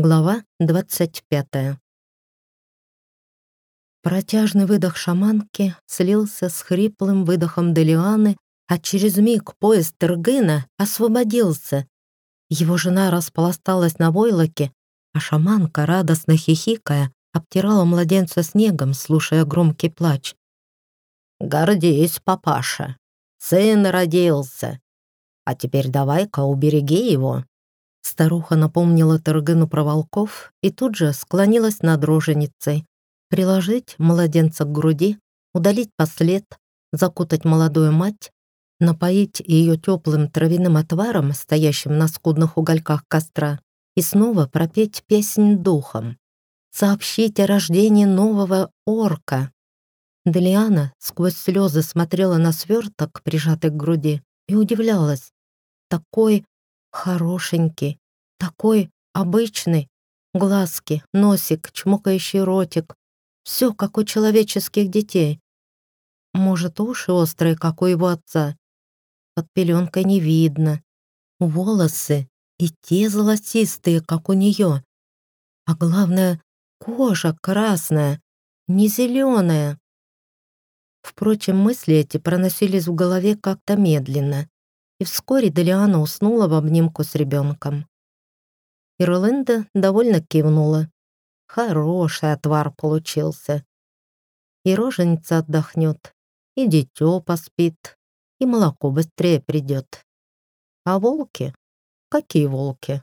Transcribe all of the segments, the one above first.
Глава 25. Протяжный выдох шаманки слился с хриплым выдохом Делианы, а через миг поезд Тергына освободился. Его жена распласталась на войлоке, а шаманка, радостно хихикая, обтирала младенца снегом, слушая громкий плач. «Гордись, папаша! Сын родился! А теперь давай-ка убереги его!» Старуха напомнила Таргыну про волков и тут же склонилась над роженицей. Приложить младенца к груди, удалить послед, закутать молодую мать, напоить ее теплым травяным отваром, стоящим на скудных угольках костра, и снова пропеть песнь духом. Сообщить о рождении нового орка. Делиана сквозь слезы смотрела на сверток, прижатый к груди, и удивлялась. Такой Хорошенький, такой обычный. Глазки, носик, чмокающий ротик. Все, как у человеческих детей. Может, уши острые, как у его отца. Под пеленкой не видно. Волосы и те золотистые, как у нее. А главное, кожа красная, не зеленая. Впрочем, мысли эти проносились в голове как-то медленно и вскоре Делиана уснула в обнимку с ребенком. Ирлинда довольно кивнула. Хороший отвар получился. И роженица отдохнет, и дитё поспит, и молоко быстрее придет. А волки? Какие волки?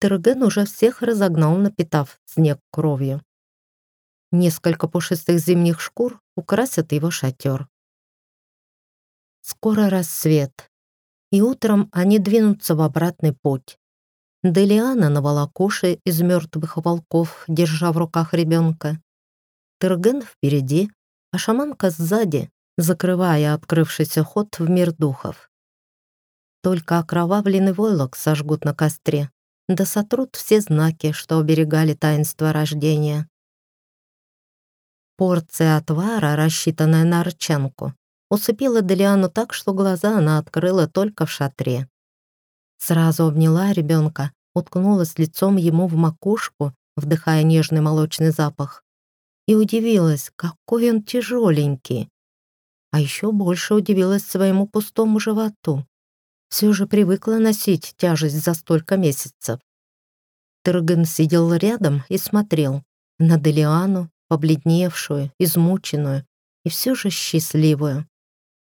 Терген уже всех разогнал, напитав снег кровью. Несколько пушистых зимних шкур украсят его шатер. Скоро рассвет и утром они двинутся в обратный путь. Делиана на волокуше из мертвых волков, держа в руках ребенка. Терген впереди, а шаманка сзади, закрывая открывшийся ход в мир духов. Только окровавленный войлок сожгут на костре, да сотрут все знаки, что оберегали таинство рождения. Порция отвара, рассчитанная на арчанку, усыпила Делиану так, что глаза она открыла только в шатре. Сразу обняла ребенка, уткнулась лицом ему в макушку, вдыхая нежный молочный запах, и удивилась, какой он тяжеленький. А еще больше удивилась своему пустому животу. Все же привыкла носить тяжесть за столько месяцев. Терген сидел рядом и смотрел на Делиану, побледневшую, измученную и все же счастливую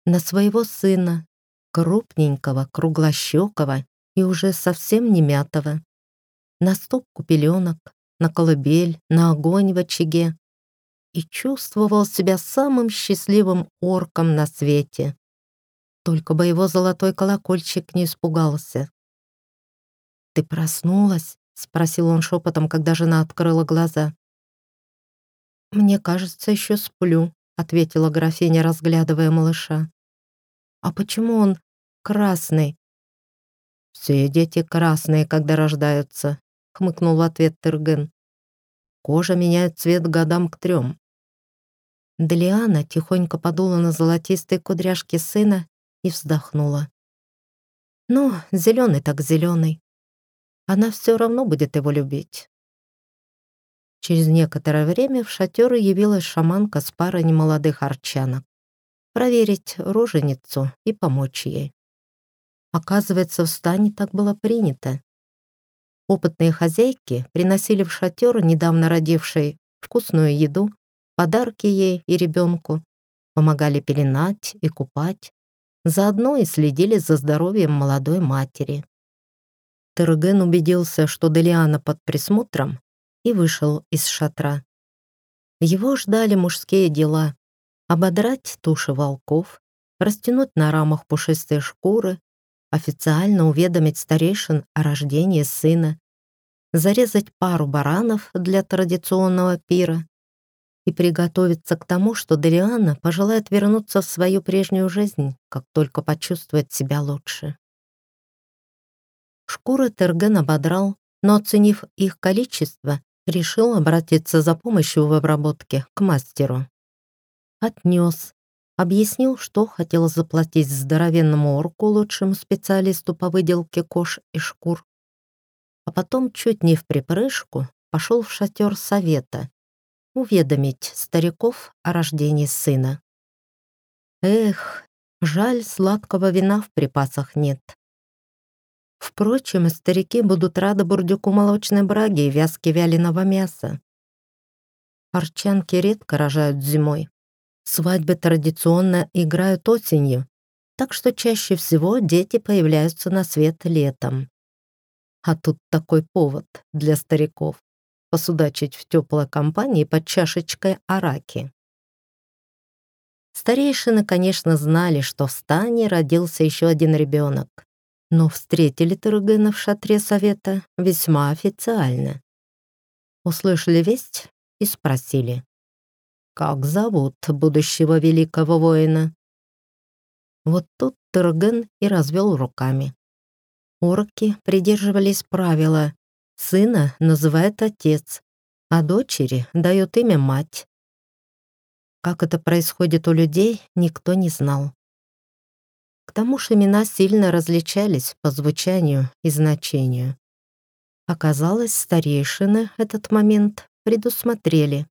на своего сына, крупненького, круглощекого и уже совсем не мятого, на стопку пеленок, на колыбель, на огонь в очаге и чувствовал себя самым счастливым орком на свете. Только бы его золотой колокольчик не испугался. «Ты проснулась?» — спросил он шепотом, когда жена открыла глаза. «Мне кажется, еще сплю», — ответила графиня, разглядывая малыша. «А почему он красный?» «Все дети красные, когда рождаются», — хмыкнул в ответ Терген. «Кожа меняет цвет годам к трем». Делиана тихонько подула на золотистые кудряшки сына и вздохнула. «Ну, зеленый так зеленый. Она все равно будет его любить». Через некоторое время в шатер явилась шаманка с парой немолодых арчанок проверить роженицу и помочь ей. Оказывается, в стане так было принято. Опытные хозяйки приносили в шатер недавно родившей вкусную еду, подарки ей и ребенку, помогали пеленать и купать, заодно и следили за здоровьем молодой матери. Терген убедился, что Делиана под присмотром, и вышел из шатра. Его ждали мужские дела, ободрать туши волков, растянуть на рамах пушистые шкуры, официально уведомить старейшин о рождении сына, зарезать пару баранов для традиционного пира и приготовиться к тому, что Делиана пожелает вернуться в свою прежнюю жизнь, как только почувствует себя лучше. Шкуры Терген ободрал, но, оценив их количество, решил обратиться за помощью в обработке к мастеру отнес, объяснил, что хотел заплатить здоровенному орку, лучшему специалисту по выделке кож и шкур. а потом чуть не в припрыжку пошел в шатер совета уведомить стариков о рождении сына. Эх, жаль, сладкого вина в припасах нет. Впрочем, старики будут рады бурдюку молочной браги и вязке вяленого мяса. Арчанки редко рожают зимой. Свадьбы традиционно играют осенью, так что чаще всего дети появляются на свет летом. А тут такой повод для стариков посудачить в теплой компании под чашечкой араки. Старейшины, конечно, знали, что в стане родился еще один ребенок, но встретили Тургена в шатре совета весьма официально. Услышали весть и спросили, как зовут будущего великого воина. Вот тут Турген и развел руками. Орки придерживались правила Сына называет отец, а дочери дает имя мать. Как это происходит у людей, никто не знал. К тому же имена сильно различались по звучанию и значению. Оказалось, старейшины этот момент предусмотрели.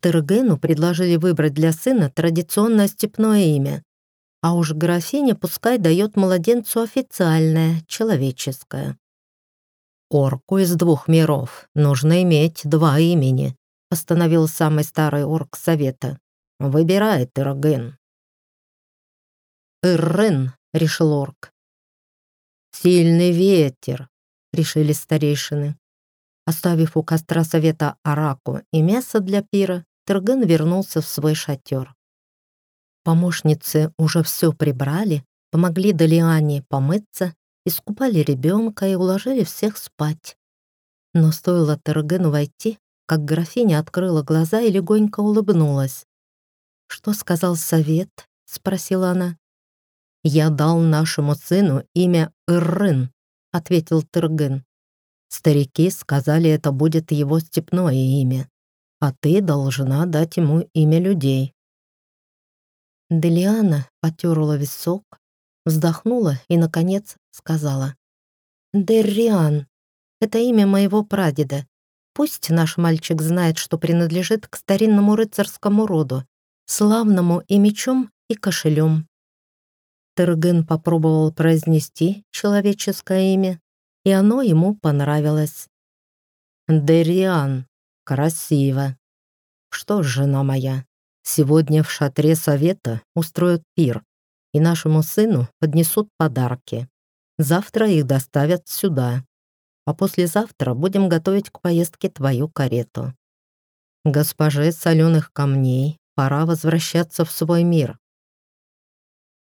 Тыргену предложили выбрать для сына традиционное степное имя, а уж графиня пускай дает младенцу официальное, человеческое. «Орку из двух миров нужно иметь два имени», постановил самый старый орк совета. «Выбирай, Ирген». «Иррен», — решил орк. «Сильный ветер», — решили старейшины. Оставив у костра совета араку и мясо для пира, Терген вернулся в свой шатер. Помощницы уже все прибрали, помогли Далиане помыться искупали ребенка и уложили всех спать. Но стоило Тергену войти, как графиня открыла глаза и легонько улыбнулась. «Что сказал совет?» — спросила она. «Я дал нашему сыну имя Иррын», — ответил Терген. «Старики сказали, это будет его степное имя, а ты должна дать ему имя людей». Делиана потерла висок, вздохнула и, наконец, сказала. «Дерриан, это имя моего прадеда. Пусть наш мальчик знает, что принадлежит к старинному рыцарскому роду, славному и мечом, и кошелем». Терген попробовал произнести человеческое имя, и оно ему понравилось. «Дериан, красиво. Что ж, жена моя, сегодня в шатре совета устроят пир, и нашему сыну поднесут подарки. Завтра их доставят сюда, а послезавтра будем готовить к поездке твою карету. Госпоже соленых камней пора возвращаться в свой мир».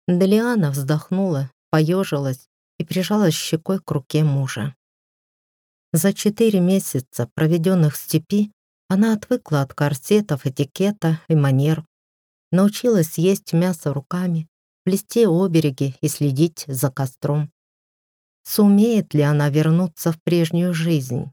Делиана вздохнула, поежилась и прижалась щекой к руке мужа. За четыре месяца, проведенных в степи, она отвыкла от корсетов, этикета и манер, научилась есть мясо руками, плести обереги и следить за костром. Сумеет ли она вернуться в прежнюю жизнь?